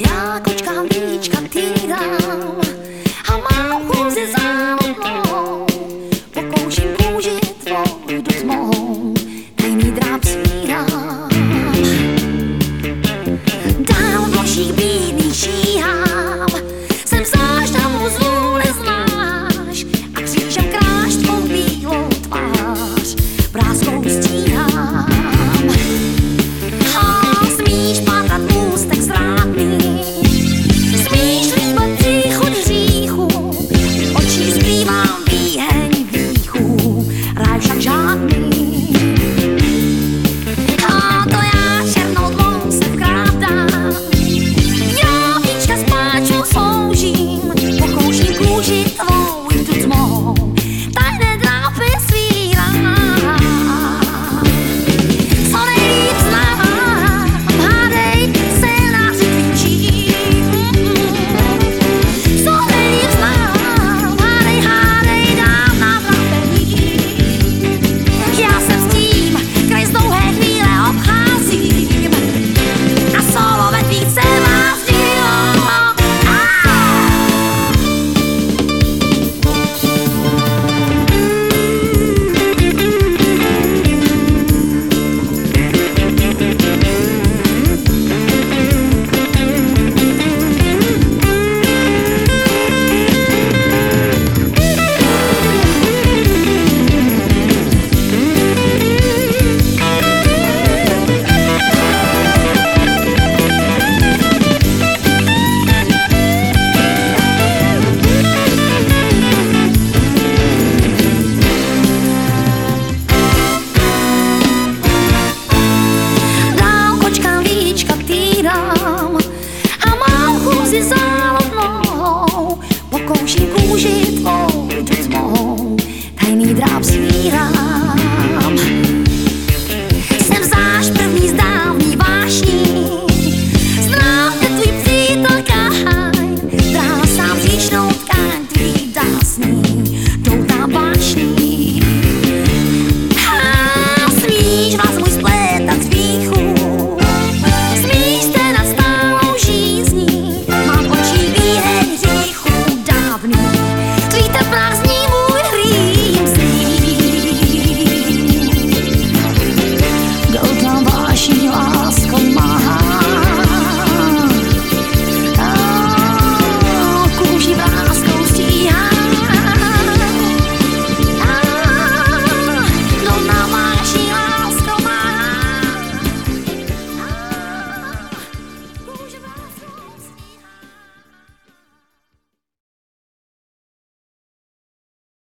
jakoś kamiczka tyram. ti zálobnou, pokouší kůži tvou dutmou, tajný dráp zvírám. Jsem záš první z dávný vášní, znáte tvůj přítel kaj, dá sám říčnou tkáň.